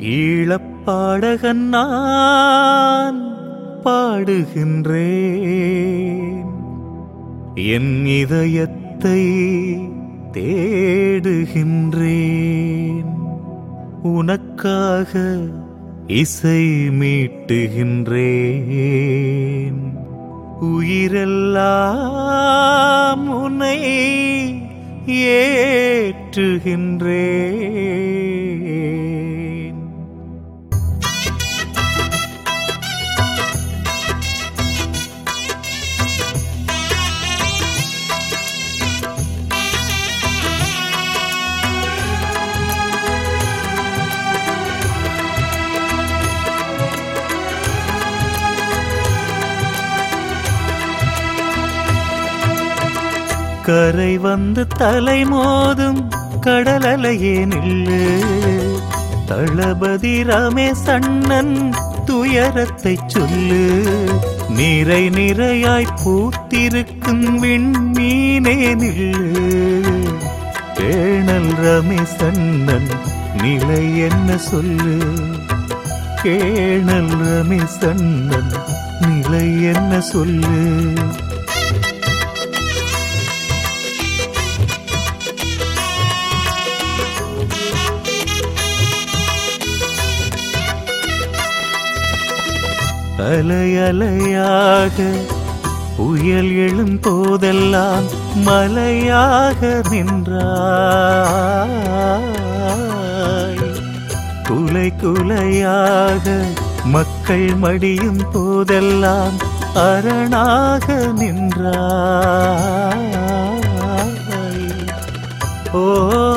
ஈழப்பாடகன் நான் பாடுகின்றேன். என் இதயத்தை தேடுகின்றேன். உனக்காக இசை மீட்டுகின்றேன். உயிரெல்லாம் உன்னை ஏற்றுகின்றேன். கரை வந்து தலை மோதும் கடலலையே நில்லு. தளபதி ரமேசண்ணன் துயரத்தை சொல்லு. நிறை நிறையாய் பூத்திருக்கும் விண்மீனே நில்லு. கேணல் ரமேசண்ணன் நிலை என்ன சொல்லு? கேணல் ரமேசண்ணன் நிலை என்ன சொல்லு? அலையலையாக புயல் எழும் போதெல்லாம் மலையாக நின்றாய். குலை குலையாக மக்கள் மடியும் போதெல்லாம் அரணாக நின்றாய்.